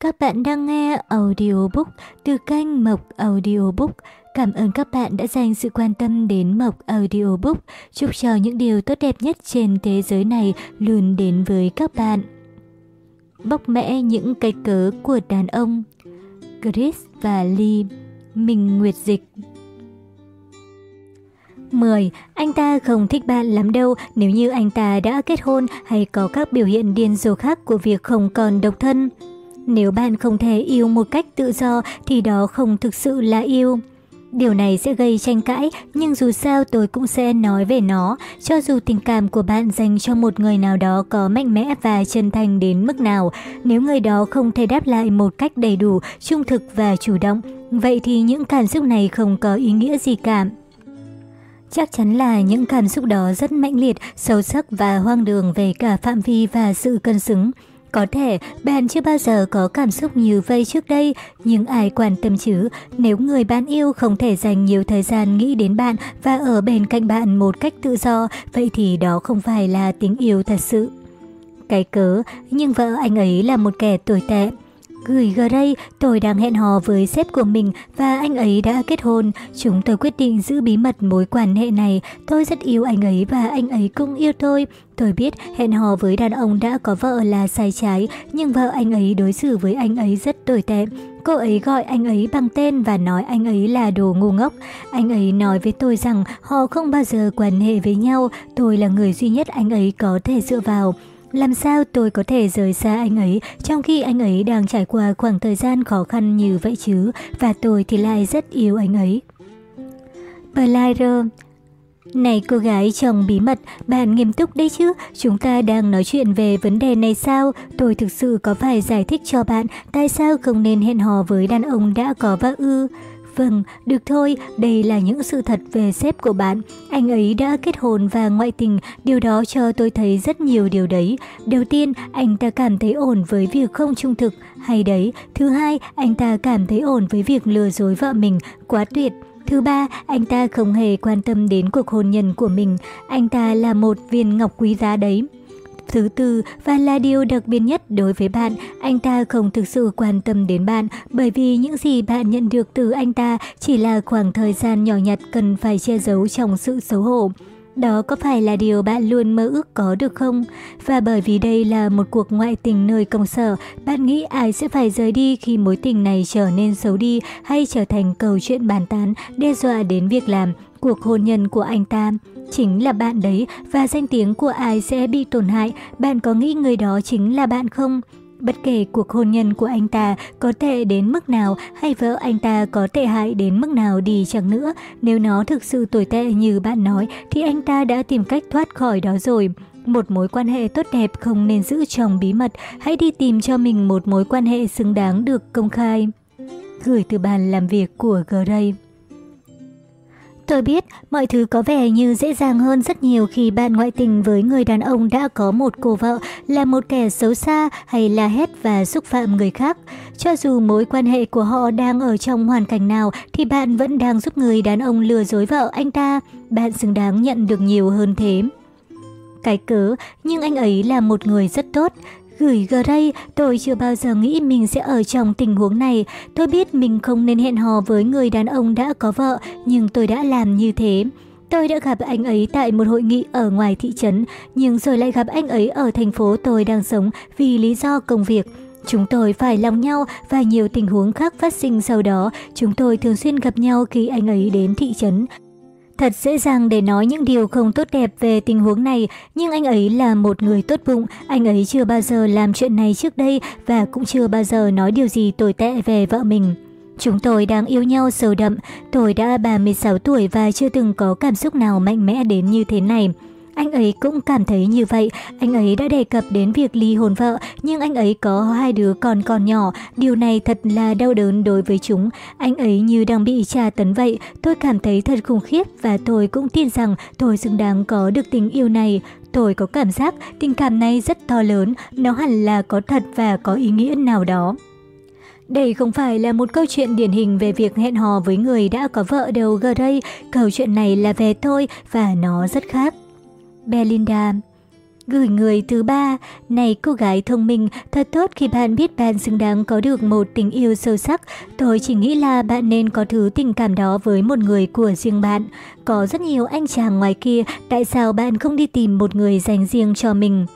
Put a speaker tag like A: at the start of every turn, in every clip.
A: Các bạn đang nghe audiobook từ kênh Mộc Audiobook. Cảm ơn các bạn đã dành sự quan tâm đến Mộc Audiobook. Chúc cho những điều tốt đẹp nhất trên thế giới này luôn đến với các bạn. Bóc mẽ những cái cớ của đàn ông, Chris và Lee Mình Nguyệt Dịch 10. Anh ta không thích bạn lắm đâu nếu như anh ta đã kết hôn hay có các biểu hiện điên rồ khác của việc không còn độc thân. Nếu bạn không thể yêu một cách tự do thì đó không thực sự là yêu. Điều này sẽ gây tranh cãi, nhưng dù sao tôi cũng sẽ nói về nó, cho dù tình cảm của bạn dành cho một người nào đó có mạnh mẽ và chân thành đến mức nào. Nếu người đó không thể đáp lại một cách đầy đủ, trung thực và chủ động, vậy thì những cảm xúc này không có ý nghĩa gì cả. Chắc chắn là những cảm xúc đó rất mãnh liệt, sâu sắc và hoang đường về cả phạm vi và sự cân xứng. Có thể bạn chưa bao giờ có cảm xúc như vậy trước đây, nhưng ai quan tâm chứ, nếu người bạn yêu không thể dành nhiều thời gian nghĩ đến bạn và ở bên cạnh bạn một cách tự do, vậy thì đó không phải là tình yêu thật sự. Cái cớ, nhưng vợ anh ấy là một kẻ tồi tệ. Gửi gần đây, tôi đang hẹn hò với sếp của mình và anh ấy đã kết hôn. Chúng tôi quyết định giữ bí mật mối quan hệ này. Tôi rất yêu anh ấy và anh ấy cũng yêu tôi. Tôi biết hẹn hò với đàn ông đã có vợ là sai trái, nhưng vợ anh ấy đối xử với anh ấy rất tồi tệ. Cô ấy gọi anh ấy bằng tên và nói anh ấy là đồ ngu ngốc. Anh ấy nói với tôi rằng họ không bao giờ quan hệ với nhau, tôi là người duy nhất anh ấy có thể dựa vào. Làm sao tôi có thể rời xa anh ấy trong khi anh ấy đang trải qua khoảng thời gian khó khăn như vậy chứ, và tôi thì lại rất yêu anh ấy. Blair này cô gái chồng bí mật, bạn nghiêm túc đấy chứ, chúng ta đang nói chuyện về vấn đề này sao? Tôi thực sự có phải giải thích cho bạn tại sao không nên hẹn hò với đàn ông đã có vợ ư? Vâng, được thôi, đây là những sự thật về sếp của bạn. Anh ấy đã kết hôn và ngoại tình, điều đó cho tôi thấy rất nhiều điều đấy. Đầu tiên, anh ta cảm thấy ổn với việc không trung thực, hay đấy. Thứ hai, anh ta cảm thấy ổn với việc lừa dối vợ mình, quá tuyệt. Thứ ba, anh ta không hề quan tâm đến cuộc hôn nhân của mình. Anh ta là một viên ngọc quý giá đấy. Thứ tư, và là điều đặc biệt nhất đối với bạn, anh ta không thực sự quan tâm đến bạn bởi vì những gì bạn nhận được từ anh ta chỉ là khoảng thời gian nhỏ nhặt cần phải che giấu trong sự xấu hổ. Đó có phải là điều bạn luôn mơ ước có được không? Và bởi vì đây là một cuộc ngoại tình nơi công sở, bạn nghĩ ai sẽ phải rời đi khi mối tình này trở nên xấu đi hay trở thành câu chuyện bàn tán, đe dọa đến việc làm, cuộc hôn nhân của anh ta? Chính là bạn đấy và danh tiếng của ai sẽ bị tổn hại, bạn có nghĩ người đó chính là bạn không? Bất kể cuộc hôn nhân của anh ta có tệ đến mức nào hay vợ anh ta có tệ hại đến mức nào đi chẳng nữa, nếu nó thực sự tồi tệ như bạn nói thì anh ta đã tìm cách thoát khỏi đó rồi. Một mối quan hệ tốt đẹp không nên giữ trong bí mật, hãy đi tìm cho mình một mối quan hệ xứng đáng được công khai. Gửi từ bàn làm việc của Gray Tôi biết mọi thứ có vẻ như dễ dàng hơn rất nhiều khi bạn ngoại tình với người đàn ông đã có một cô vợ là một kẻ xấu xa hay la hét và xúc phạm người khác. Cho dù mối quan hệ của họ đang ở trong hoàn cảnh nào thì bạn vẫn đang giúp người đàn ông lừa dối vợ anh ta. Bạn xứng đáng nhận được nhiều hơn thế. Cái cớ, nhưng anh ấy là một người rất tốt. Gửi Gray, tôi chưa bao giờ nghĩ mình sẽ ở trong tình huống này. Tôi biết mình không nên hẹn hò với người đàn ông đã có vợ, nhưng tôi đã làm như thế. Tôi đã gặp anh ấy tại một hội nghị ở ngoài thị trấn, nhưng rồi lại gặp anh ấy ở thành phố tôi đang sống vì lý do công việc. Chúng tôi phải lòng nhau và nhiều tình huống khác phát sinh sau đó. Chúng tôi thường xuyên gặp nhau khi anh ấy đến thị trấn. Thật dễ dàng để nói những điều không tốt đẹp về tình huống này, nhưng anh ấy là một người tốt bụng, anh ấy chưa bao giờ làm chuyện này trước đây và cũng chưa bao giờ nói điều gì tồi tệ về vợ mình. Chúng tôi đang yêu nhau sâu đậm, tôi đã 36 tuổi và chưa từng có cảm xúc nào mạnh mẽ đến như thế này. Anh ấy cũng cảm thấy như vậy, anh ấy đã đề cập đến việc ly hôn vợ, nhưng anh ấy có hai đứa con còn nhỏ, điều này thật là đau đớn đối với chúng. Anh ấy như đang bị tra tấn vậy, tôi cảm thấy thật khủng khiếp và tôi cũng tin rằng tôi xứng đáng có được tình yêu này. Tôi có cảm giác tình cảm này rất to lớn, nó hẳn là có thật và có ý nghĩa nào đó. Đây không phải là một câu chuyện điển hình về việc hẹn hò với người đã có vợ đâu gần đây, câu chuyện này là về tôi và nó rất khác. Belinda Gửi người thứ ba, này cô gái thông minh, thật tốt khi bạn biết bạn xứng đáng có được một tình yêu sâu sắc. Tôi chỉ nghĩ là bạn nên có thứ tình cảm đó với một người của riêng bạn. Có rất nhiều anh chàng ngoài kia, tại sao bạn không đi tìm một người dành riêng cho mình?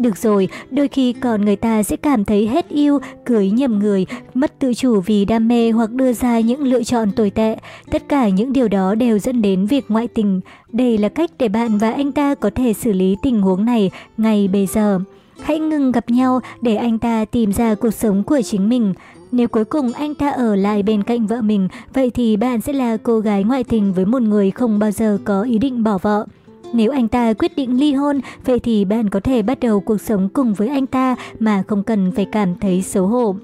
A: Được rồi, đôi khi còn người ta sẽ cảm thấy hết yêu, cưới nhầm người, mất tự chủ vì đam mê hoặc đưa ra những lựa chọn tồi tệ. Tất cả những điều đó đều dẫn đến việc ngoại tình. Đây là cách để bạn và anh ta có thể xử lý tình huống này ngay bây giờ. Hãy ngừng gặp nhau để anh ta tìm ra cuộc sống của chính mình. Nếu cuối cùng anh ta ở lại bên cạnh vợ mình, vậy thì bạn sẽ là cô gái ngoại tình với một người không bao giờ có ý định bỏ vợ. Nếu anh ta quyết định ly hôn, vậy thì bạn có thể bắt đầu cuộc sống cùng với anh ta mà không cần phải cảm thấy xấu hổ.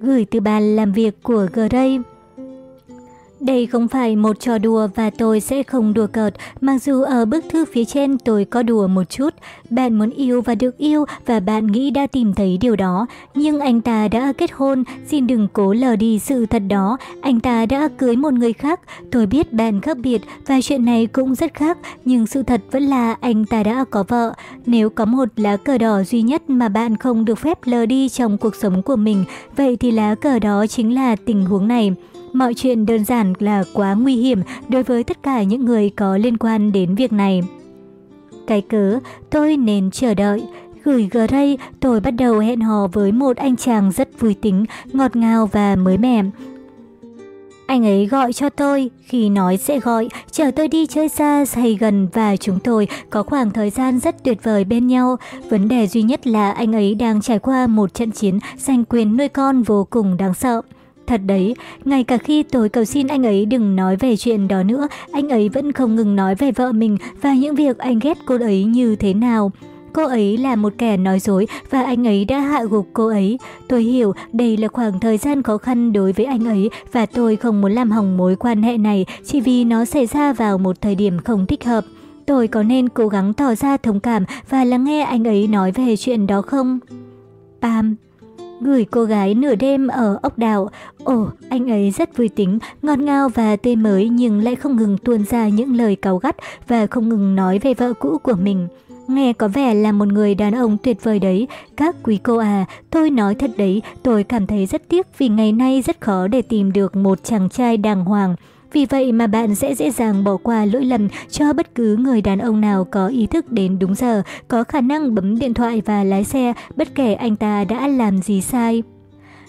A: Gửi từ bàn làm việc của Gray đây không phải một trò đùa và tôi sẽ không đùa cợt, mặc dù ở bức thư phía trên tôi có đùa một chút. Bạn muốn yêu và được yêu và bạn nghĩ đã tìm thấy điều đó, nhưng anh ta đã kết hôn, xin đừng cố lờ đi sự thật đó. Anh ta đã cưới một người khác, tôi biết bạn khác biệt và chuyện này cũng rất khác, nhưng sự thật vẫn là anh ta đã có vợ. Nếu có một lá cờ đỏ duy nhất mà bạn không được phép lờ đi trong cuộc sống của mình, vậy thì lá cờ đó chính là tình huống này. Mọi chuyện đơn giản là quá nguy hiểm đối với tất cả những người có liên quan đến việc này. Cái cớ, tôi nên chờ đợi. Gửi Gray, tôi bắt đầu hẹn hò với một anh chàng rất vui tính, ngọt ngào và mới mẻ. Anh ấy gọi cho tôi, khi nói sẽ gọi, chở tôi đi chơi xa hay gần và chúng tôi có khoảng thời gian rất tuyệt vời bên nhau. Vấn đề duy nhất là anh ấy đang trải qua một trận chiến giành quyền nuôi con vô cùng đáng sợ. Thật đấy, ngay cả khi tôi cầu xin anh ấy đừng nói về chuyện đó nữa, anh ấy vẫn không ngừng nói về vợ mình và những việc anh ghét cô ấy như thế nào. Cô ấy là một kẻ nói dối và anh ấy đã hạ gục cô ấy. Tôi hiểu đây là khoảng thời gian khó khăn đối với anh ấy và tôi không muốn làm hỏng mối quan hệ này chỉ vì nó xảy ra vào một thời điểm không thích hợp. Tôi có nên cố gắng tỏ ra thông cảm và lắng nghe anh ấy nói về chuyện đó không? Pam gửi cô gái nửa đêm ở ốc đảo. Ồ, anh ấy rất vui tính, ngọt ngào và tươi mới nhưng lại không ngừng tuôn ra những lời cáu gắt và không ngừng nói về vợ cũ của mình. Nghe có vẻ là một người đàn ông tuyệt vời đấy. Các quý cô à, tôi nói thật đấy, tôi cảm thấy rất tiếc vì ngày nay rất khó để tìm được một chàng trai đàng hoàng. Vì vậy mà bạn sẽ dễ dàng bỏ qua lỗi lầm cho bất cứ người đàn ông nào có ý thức đến đúng giờ, có khả năng bấm điện thoại và lái xe bất kể anh ta đã làm gì sai.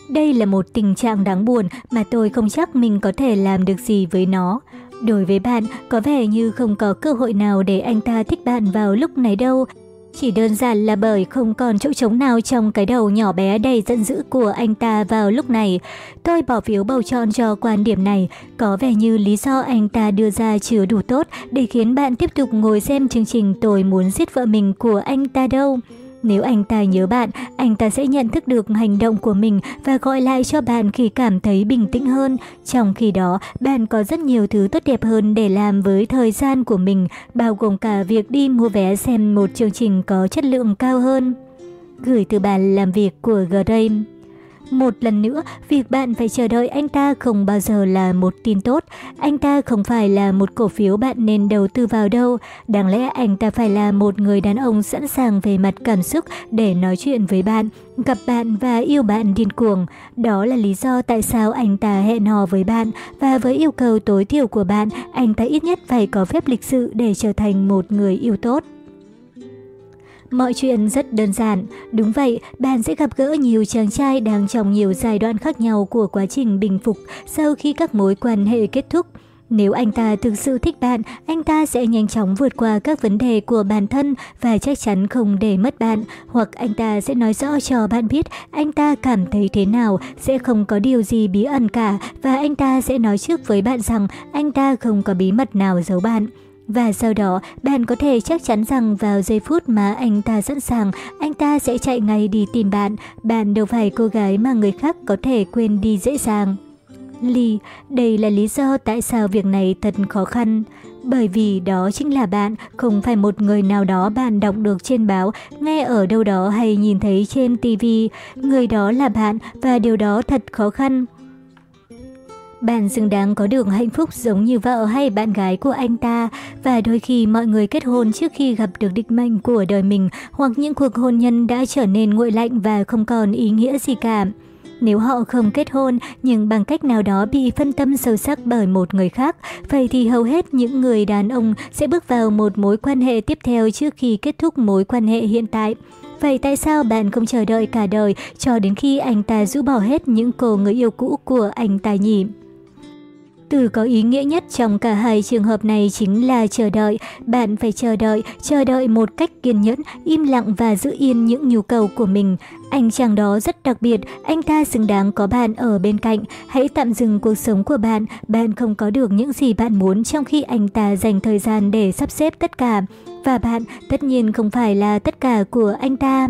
A: Đây là một tình trạng đáng buồn mà tôi không chắc mình có thể làm được gì với nó. Đối với bạn, có vẻ như không có cơ hội nào để anh ta thích bạn vào lúc này đâu. Chỉ đơn giản là bởi không còn chỗ trống nào trong cái đầu nhỏ bé đầy giận dữ của anh ta vào lúc này. Tôi bỏ phiếu bầu chọn cho quan điểm này. Có vẻ như lý do anh ta đưa ra chưa đủ tốt để khiến bạn tiếp tục ngồi xem chương trình Tôi muốn giết vợ mình của anh ta đâu. Nếu anh ta nhớ bạn, anh ta sẽ nhận thức được hành động của mình và gọi lại cho bạn khi cảm thấy bình tĩnh hơn. Trong khi đó, bạn có rất nhiều thứ tốt đẹp hơn để làm với thời gian của mình, bao gồm cả việc đi mua vé xem một chương trình có chất lượng cao hơn. Gửi từ bàn làm việc của Graham một lần nữa, việc bạn phải chờ đợi anh ta không bao giờ là một tin tốt. Anh ta không phải là một cổ phiếu bạn nên đầu tư vào đâu. Đáng lẽ anh ta phải là một người đàn ông sẵn sàng về mặt cảm xúc để nói chuyện với bạn, gặp bạn và yêu bạn điên cuồng. Đó là lý do tại sao anh ta hẹn hò với bạn và với yêu cầu tối thiểu của bạn, anh ta ít nhất phải có phép lịch sự để trở thành một người yêu tốt. Mọi chuyện rất đơn giản. Đúng vậy, bạn sẽ gặp gỡ nhiều chàng trai đang trong nhiều giai đoạn khác nhau của quá trình bình phục sau khi các mối quan hệ kết thúc. Nếu anh ta thực sự thích bạn, anh ta sẽ nhanh chóng vượt qua các vấn đề của bản thân và chắc chắn không để mất bạn. Hoặc anh ta sẽ nói rõ cho bạn biết anh ta cảm thấy thế nào, sẽ không có điều gì bí ẩn cả và anh ta sẽ nói trước với bạn rằng anh ta không có bí mật nào giấu bạn. Và sau đó, bạn có thể chắc chắn rằng vào giây phút mà anh ta sẵn sàng, anh ta sẽ chạy ngay đi tìm bạn. Bạn đâu phải cô gái mà người khác có thể quên đi dễ dàng. Ly, đây là lý do tại sao việc này thật khó khăn. Bởi vì đó chính là bạn, không phải một người nào đó bạn đọc được trên báo, nghe ở đâu đó hay nhìn thấy trên TV. Người đó là bạn và điều đó thật khó khăn. Bạn xứng đáng có được hạnh phúc giống như vợ hay bạn gái của anh ta và đôi khi mọi người kết hôn trước khi gặp được định mệnh của đời mình hoặc những cuộc hôn nhân đã trở nên nguội lạnh và không còn ý nghĩa gì cả. Nếu họ không kết hôn nhưng bằng cách nào đó bị phân tâm sâu sắc bởi một người khác, vậy thì hầu hết những người đàn ông sẽ bước vào một mối quan hệ tiếp theo trước khi kết thúc mối quan hệ hiện tại. Vậy tại sao bạn không chờ đợi cả đời cho đến khi anh ta rũ bỏ hết những cô người yêu cũ của anh ta nhỉ? Từ có ý nghĩa nhất trong cả hai trường hợp này chính là chờ đợi. Bạn phải chờ đợi, chờ đợi một cách kiên nhẫn, im lặng và giữ yên những nhu cầu của mình. Anh chàng đó rất đặc biệt, anh ta xứng đáng có bạn ở bên cạnh. Hãy tạm dừng cuộc sống của bạn, bạn không có được những gì bạn muốn trong khi anh ta dành thời gian để sắp xếp tất cả. Và bạn tất nhiên không phải là tất cả của anh ta.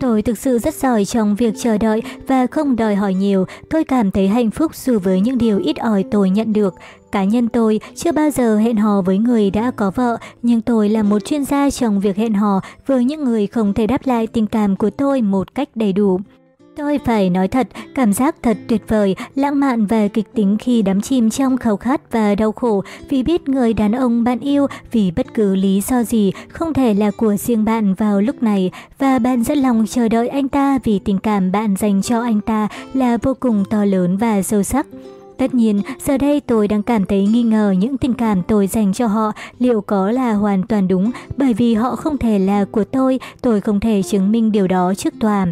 A: Tôi thực sự rất giỏi trong việc chờ đợi và không đòi hỏi nhiều. Tôi cảm thấy hạnh phúc dù với những điều ít ỏi tôi nhận được. Cá nhân tôi chưa bao giờ hẹn hò với người đã có vợ, nhưng tôi là một chuyên gia trong việc hẹn hò với những người không thể đáp lại tình cảm của tôi một cách đầy đủ. Tôi phải nói thật, cảm giác thật tuyệt vời, lãng mạn và kịch tính khi đắm chìm trong khao khát và đau khổ vì biết người đàn ông bạn yêu vì bất cứ lý do gì không thể là của riêng bạn vào lúc này và bạn rất lòng chờ đợi anh ta vì tình cảm bạn dành cho anh ta là vô cùng to lớn và sâu sắc. Tất nhiên, giờ đây tôi đang cảm thấy nghi ngờ những tình cảm tôi dành cho họ liệu có là hoàn toàn đúng bởi vì họ không thể là của tôi, tôi không thể chứng minh điều đó trước tòa.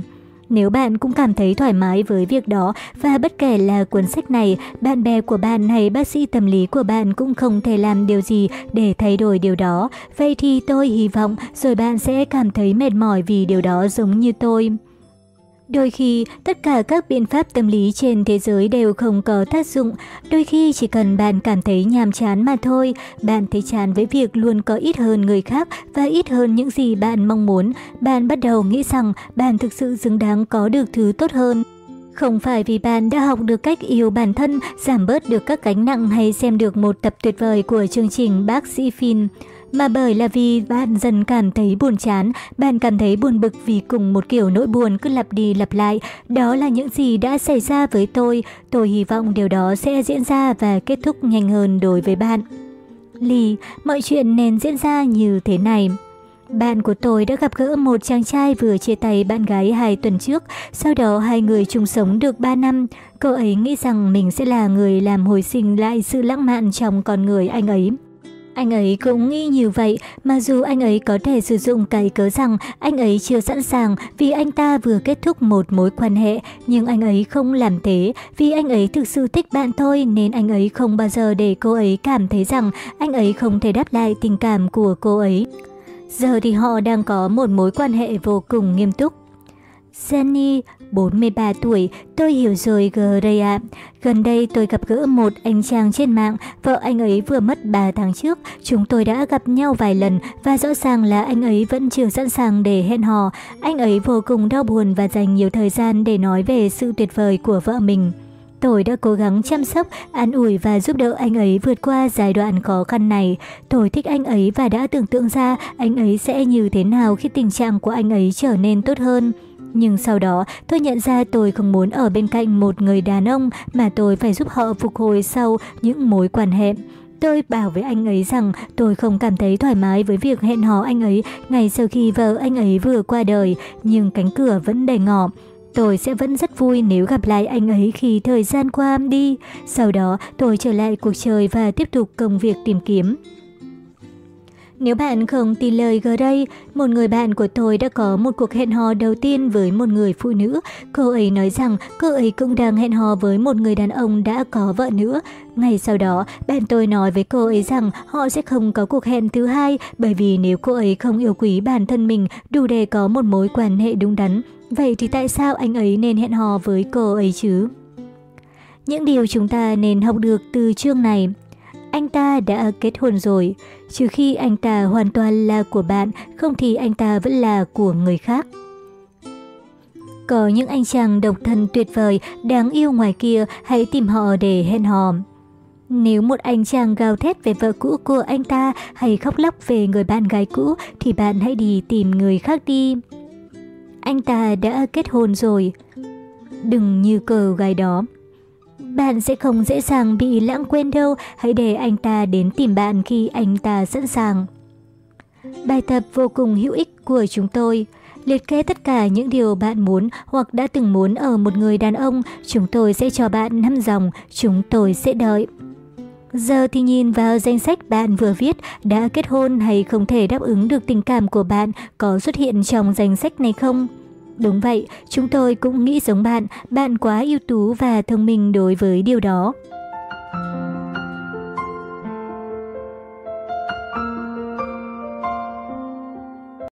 A: Nếu bạn cũng cảm thấy thoải mái với việc đó và bất kể là cuốn sách này, bạn bè của bạn hay bác sĩ tâm lý của bạn cũng không thể làm điều gì để thay đổi điều đó, vậy thì tôi hy vọng rồi bạn sẽ cảm thấy mệt mỏi vì điều đó giống như tôi. Đôi khi, tất cả các biện pháp tâm lý trên thế giới đều không có tác dụng. Đôi khi chỉ cần bạn cảm thấy nhàm chán mà thôi. Bạn thấy chán với việc luôn có ít hơn người khác và ít hơn những gì bạn mong muốn. Bạn bắt đầu nghĩ rằng bạn thực sự xứng đáng có được thứ tốt hơn. Không phải vì bạn đã học được cách yêu bản thân, giảm bớt được các gánh nặng hay xem được một tập tuyệt vời của chương trình bác sĩ Finn mà bởi là vì bạn dần cảm thấy buồn chán, bạn cảm thấy buồn bực vì cùng một kiểu nỗi buồn cứ lặp đi lặp lại. Đó là những gì đã xảy ra với tôi. Tôi hy vọng điều đó sẽ diễn ra và kết thúc nhanh hơn đối với bạn. Lì, mọi chuyện nên diễn ra như thế này. Bạn của tôi đã gặp gỡ một chàng trai vừa chia tay bạn gái hai tuần trước, sau đó hai người chung sống được 3 năm. Cô ấy nghĩ rằng mình sẽ là người làm hồi sinh lại sự lãng mạn trong con người anh ấy. Anh ấy cũng nghĩ như vậy, mà dù anh ấy có thể sử dụng cái cớ rằng anh ấy chưa sẵn sàng vì anh ta vừa kết thúc một mối quan hệ, nhưng anh ấy không làm thế vì anh ấy thực sự thích bạn thôi nên anh ấy không bao giờ để cô ấy cảm thấy rằng anh ấy không thể đáp lại tình cảm của cô ấy. Giờ thì họ đang có một mối quan hệ vô cùng nghiêm túc. Jenny 43 tuổi, tôi hiểu rồi Gray ạ. Gần đây tôi gặp gỡ một anh chàng trên mạng, vợ anh ấy vừa mất 3 tháng trước. Chúng tôi đã gặp nhau vài lần và rõ ràng là anh ấy vẫn chưa sẵn sàng để hẹn hò. Anh ấy vô cùng đau buồn và dành nhiều thời gian để nói về sự tuyệt vời của vợ mình. Tôi đã cố gắng chăm sóc, an ủi và giúp đỡ anh ấy vượt qua giai đoạn khó khăn này. Tôi thích anh ấy và đã tưởng tượng ra anh ấy sẽ như thế nào khi tình trạng của anh ấy trở nên tốt hơn. Nhưng sau đó, tôi nhận ra tôi không muốn ở bên cạnh một người đàn ông mà tôi phải giúp họ phục hồi sau những mối quan hệ. Tôi bảo với anh ấy rằng tôi không cảm thấy thoải mái với việc hẹn hò anh ấy ngay sau khi vợ anh ấy vừa qua đời, nhưng cánh cửa vẫn đầy ngỏ. Tôi sẽ vẫn rất vui nếu gặp lại anh ấy khi thời gian qua đi. Sau đó, tôi trở lại cuộc chơi và tiếp tục công việc tìm kiếm. Nếu bạn không tin lời gờ đây, một người bạn của tôi đã có một cuộc hẹn hò đầu tiên với một người phụ nữ. Cô ấy nói rằng cô ấy cũng đang hẹn hò với một người đàn ông đã có vợ nữa. Ngày sau đó, bạn tôi nói với cô ấy rằng họ sẽ không có cuộc hẹn thứ hai bởi vì nếu cô ấy không yêu quý bản thân mình đủ để có một mối quan hệ đúng đắn. Vậy thì tại sao anh ấy nên hẹn hò với cô ấy chứ? Những điều chúng ta nên học được từ chương này anh ta đã kết hôn rồi, trừ khi anh ta hoàn toàn là của bạn, không thì anh ta vẫn là của người khác. Có những anh chàng độc thân tuyệt vời, đáng yêu ngoài kia, hãy tìm họ để hẹn hò. Nếu một anh chàng gào thét về vợ cũ của anh ta hay khóc lóc về người bạn gái cũ thì bạn hãy đi tìm người khác đi. Anh ta đã kết hôn rồi. Đừng như cờ gái đó. Bạn sẽ không dễ dàng bị lãng quên đâu, hãy để anh ta đến tìm bạn khi anh ta sẵn sàng. Bài tập vô cùng hữu ích của chúng tôi. Liệt kê tất cả những điều bạn muốn hoặc đã từng muốn ở một người đàn ông, chúng tôi sẽ cho bạn năm dòng, chúng tôi sẽ đợi. Giờ thì nhìn vào danh sách bạn vừa viết đã kết hôn hay không thể đáp ứng được tình cảm của bạn có xuất hiện trong danh sách này không? Đúng vậy, chúng tôi cũng nghĩ giống bạn, bạn quá ưu tú và thông minh đối với điều đó.